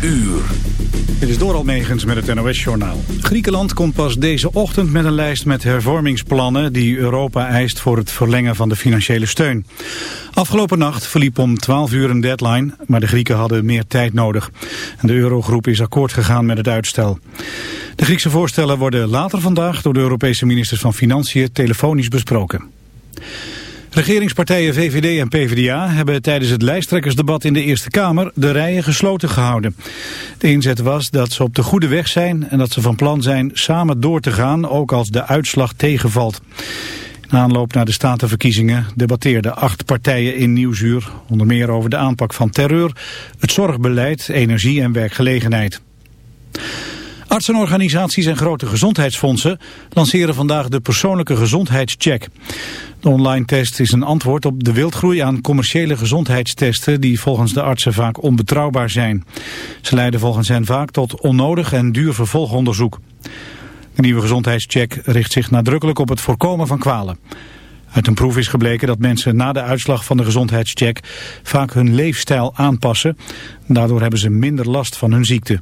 uur. Dit is Doral Megens met het NOS-journaal. Griekenland komt pas deze ochtend met een lijst met hervormingsplannen... die Europa eist voor het verlengen van de financiële steun. Afgelopen nacht verliep om 12 uur een deadline... maar de Grieken hadden meer tijd nodig. De Eurogroep is akkoord gegaan met het uitstel. De Griekse voorstellen worden later vandaag... door de Europese ministers van Financiën telefonisch besproken. Regeringspartijen VVD en PvdA hebben tijdens het lijsttrekkersdebat in de Eerste Kamer de rijen gesloten gehouden. De inzet was dat ze op de goede weg zijn en dat ze van plan zijn samen door te gaan, ook als de uitslag tegenvalt. In aanloop naar de statenverkiezingen debatteerden acht partijen in Nieuwsuur, onder meer over de aanpak van terreur, het zorgbeleid, energie en werkgelegenheid. Artsenorganisaties en grote gezondheidsfondsen lanceren vandaag de persoonlijke gezondheidscheck. De online test is een antwoord op de wildgroei aan commerciële gezondheidstesten die volgens de artsen vaak onbetrouwbaar zijn. Ze leiden volgens hen vaak tot onnodig en duur vervolgonderzoek. De nieuwe gezondheidscheck richt zich nadrukkelijk op het voorkomen van kwalen. Uit een proef is gebleken dat mensen na de uitslag van de gezondheidscheck vaak hun leefstijl aanpassen. Daardoor hebben ze minder last van hun ziekte.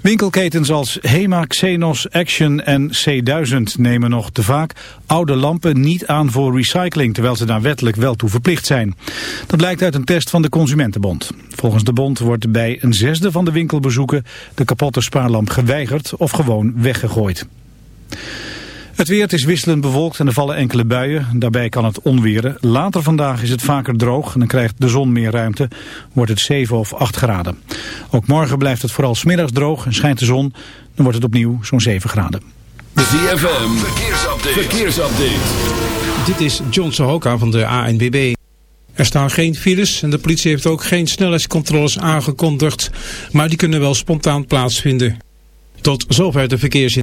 Winkelketens als Hema, Xenos, Action en C1000 nemen nog te vaak oude lampen niet aan voor recycling, terwijl ze daar wettelijk wel toe verplicht zijn. Dat blijkt uit een test van de Consumentenbond. Volgens de bond wordt bij een zesde van de winkelbezoeken de kapotte spaarlamp geweigerd of gewoon weggegooid. Het weer is wisselend bewolkt en er vallen enkele buien. Daarbij kan het onweren. Later vandaag is het vaker droog en dan krijgt de zon meer ruimte. Wordt het 7 of 8 graden. Ook morgen blijft het vooral smiddags droog en schijnt de zon. Dan wordt het opnieuw zo'n 7 graden. De ZFM, verkeersupdate. verkeersupdate. Dit is John Sohoka van de ANWB. Er staan geen files en de politie heeft ook geen snelheidscontroles aangekondigd. Maar die kunnen wel spontaan plaatsvinden. Tot zover de verkeersin.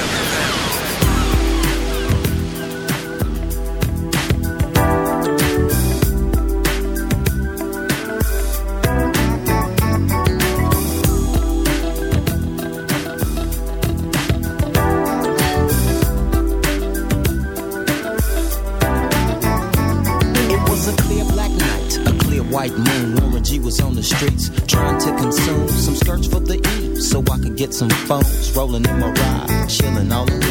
Some phones rolling in my ride, chilling all alone.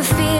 The fear,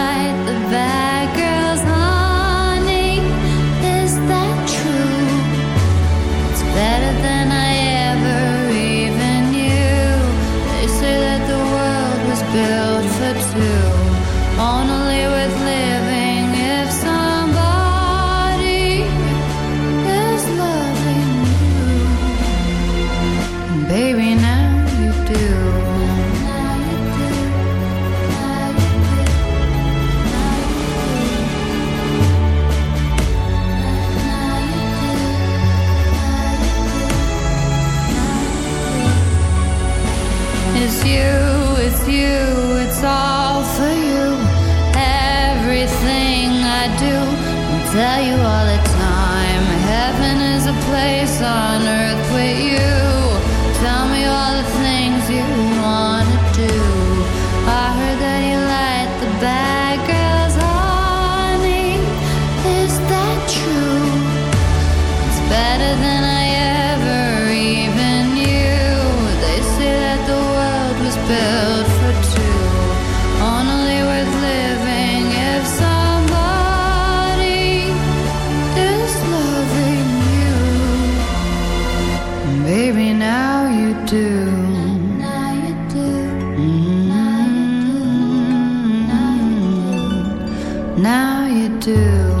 Now you do.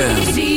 ZFM.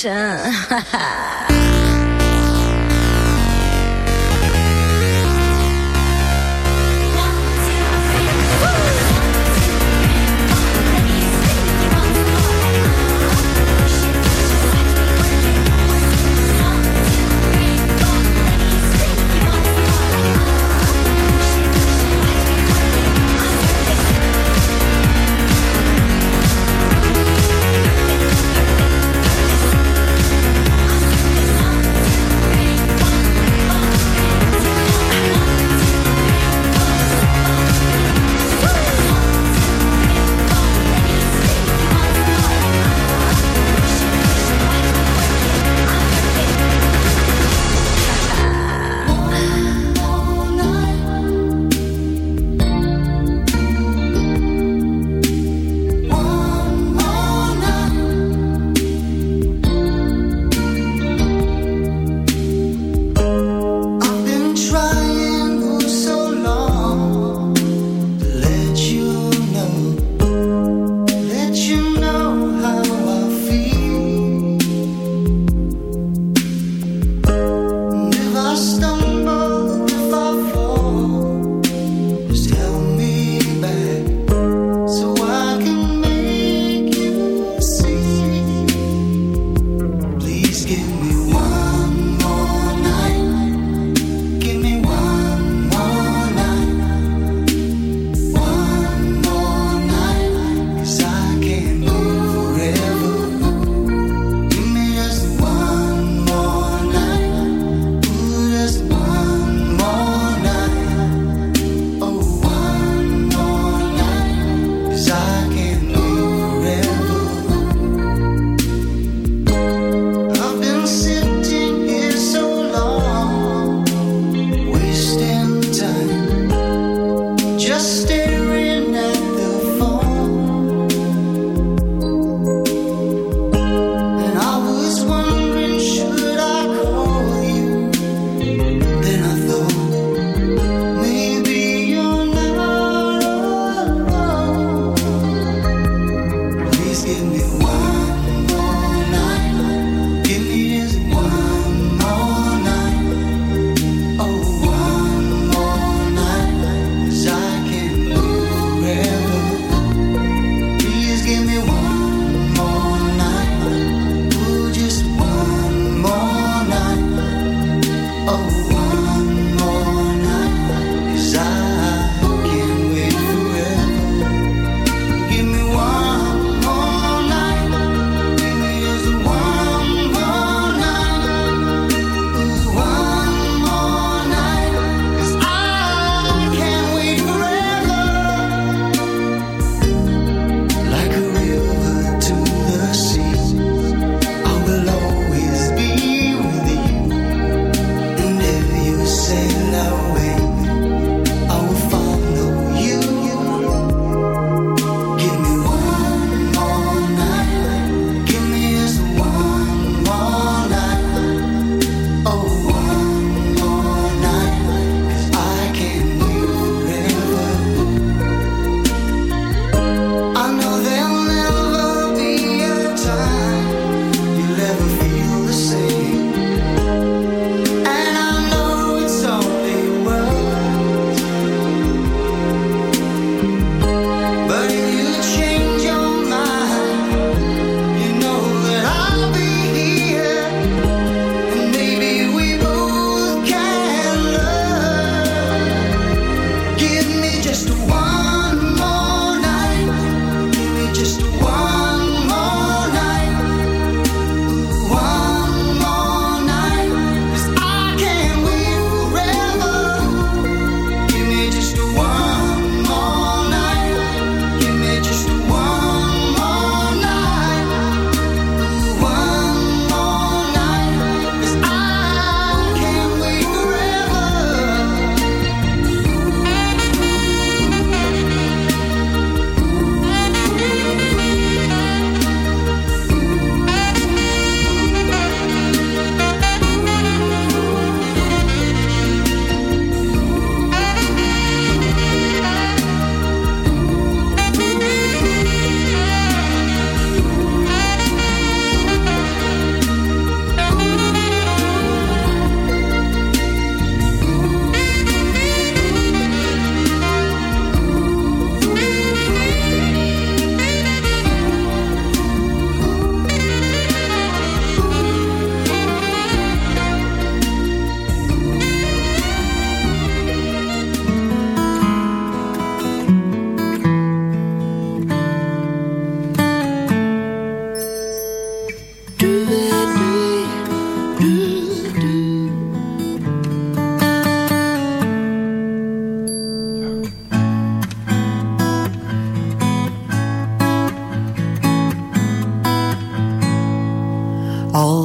神哈哈。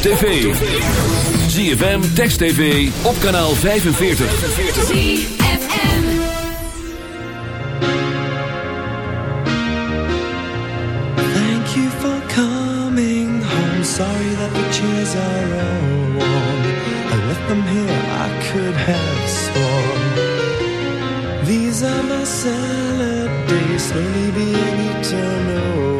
Op tv. ZFM, Text TV, op kanaal 45. Thank you for coming home. Sorry that the chairs are all warm. I left them here, I could have sworn. These are my salad days, slowly being. Just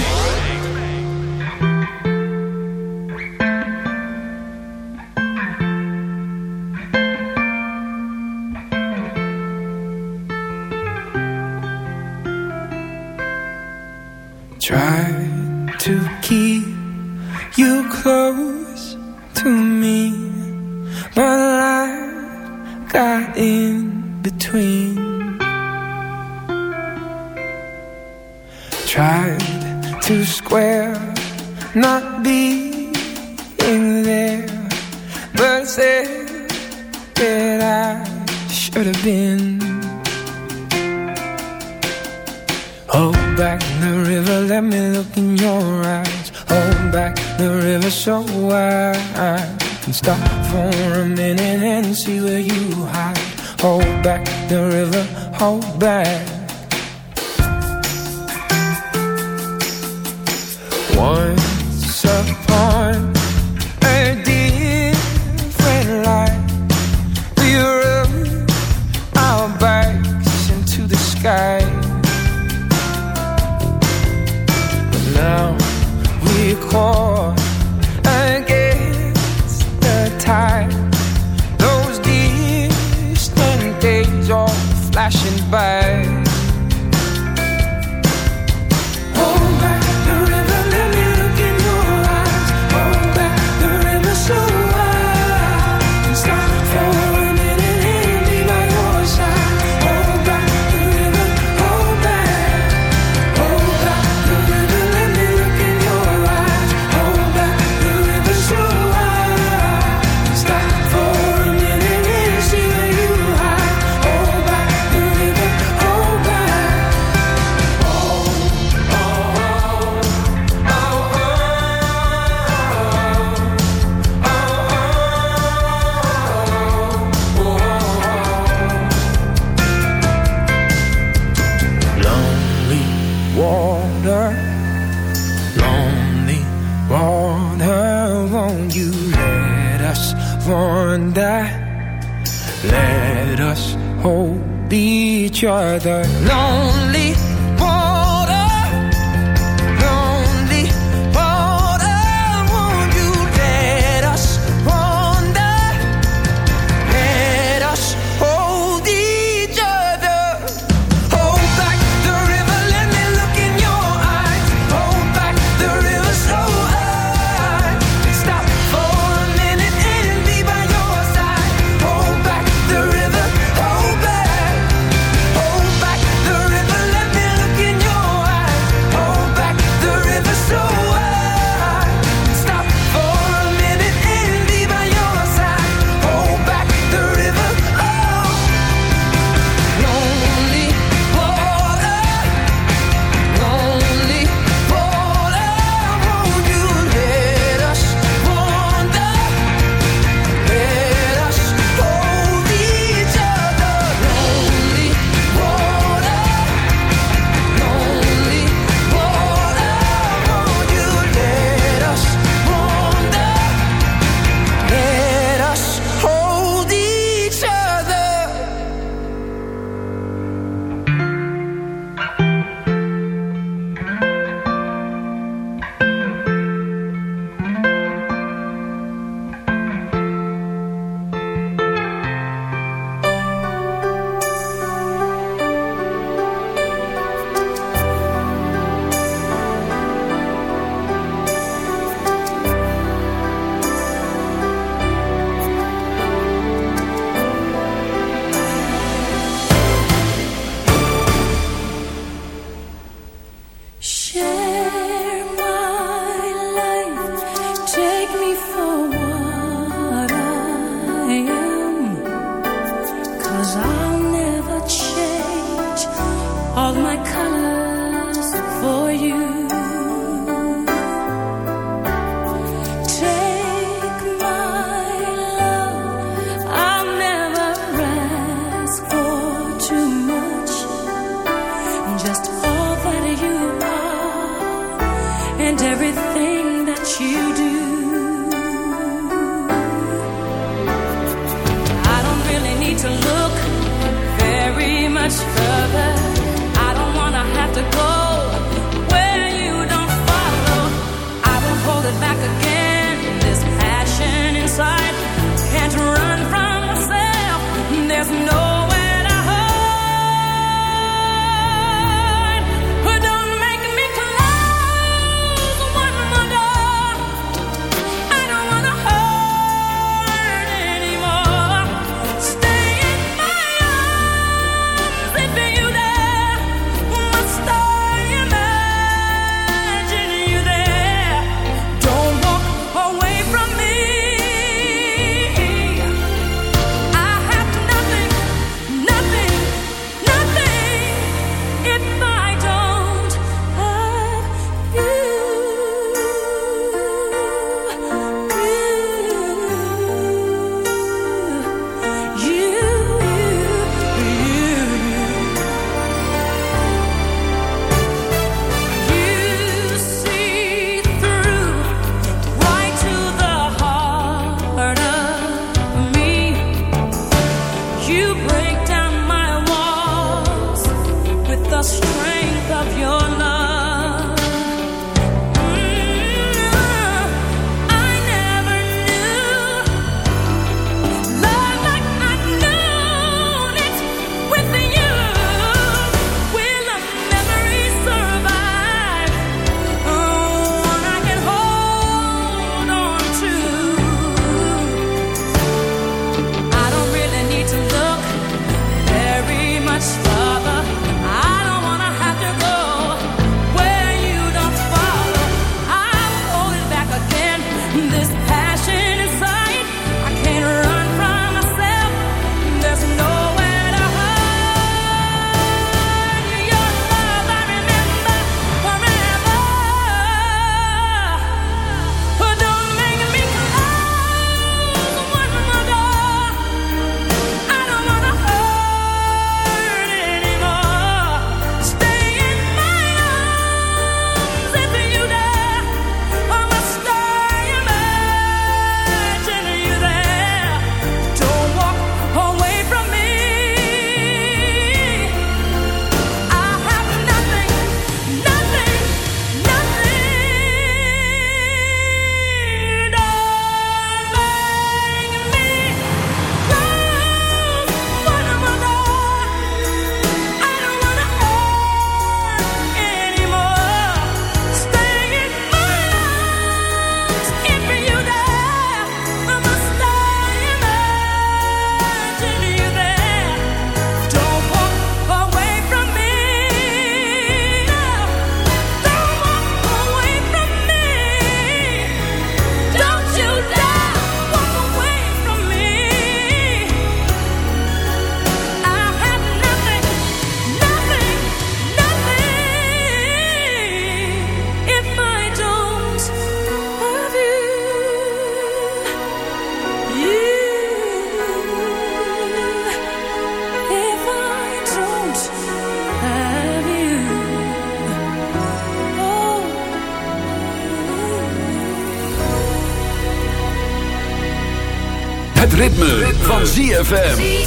van ZFM.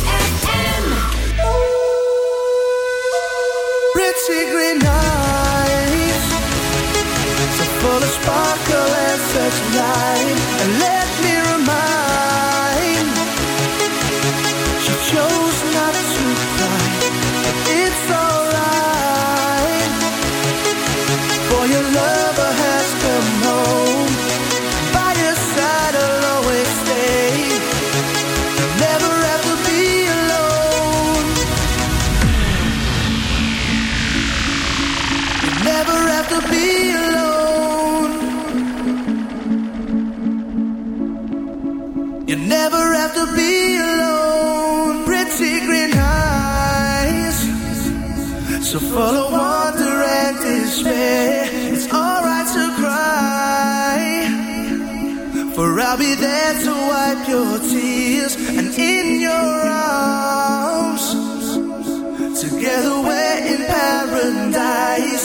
so full of wonder and despair. It's alright to cry, for I'll be there to wipe your tears and in your arms. Together we're in paradise.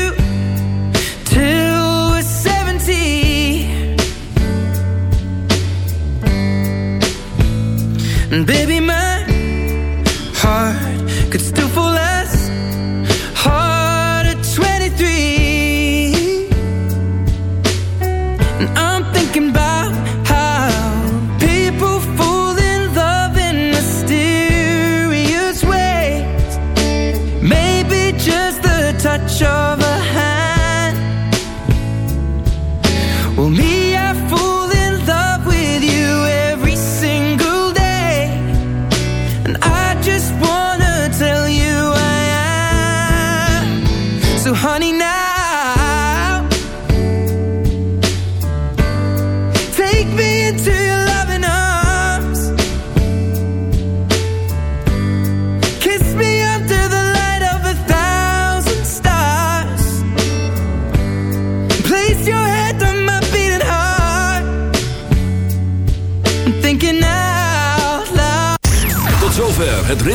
baby, my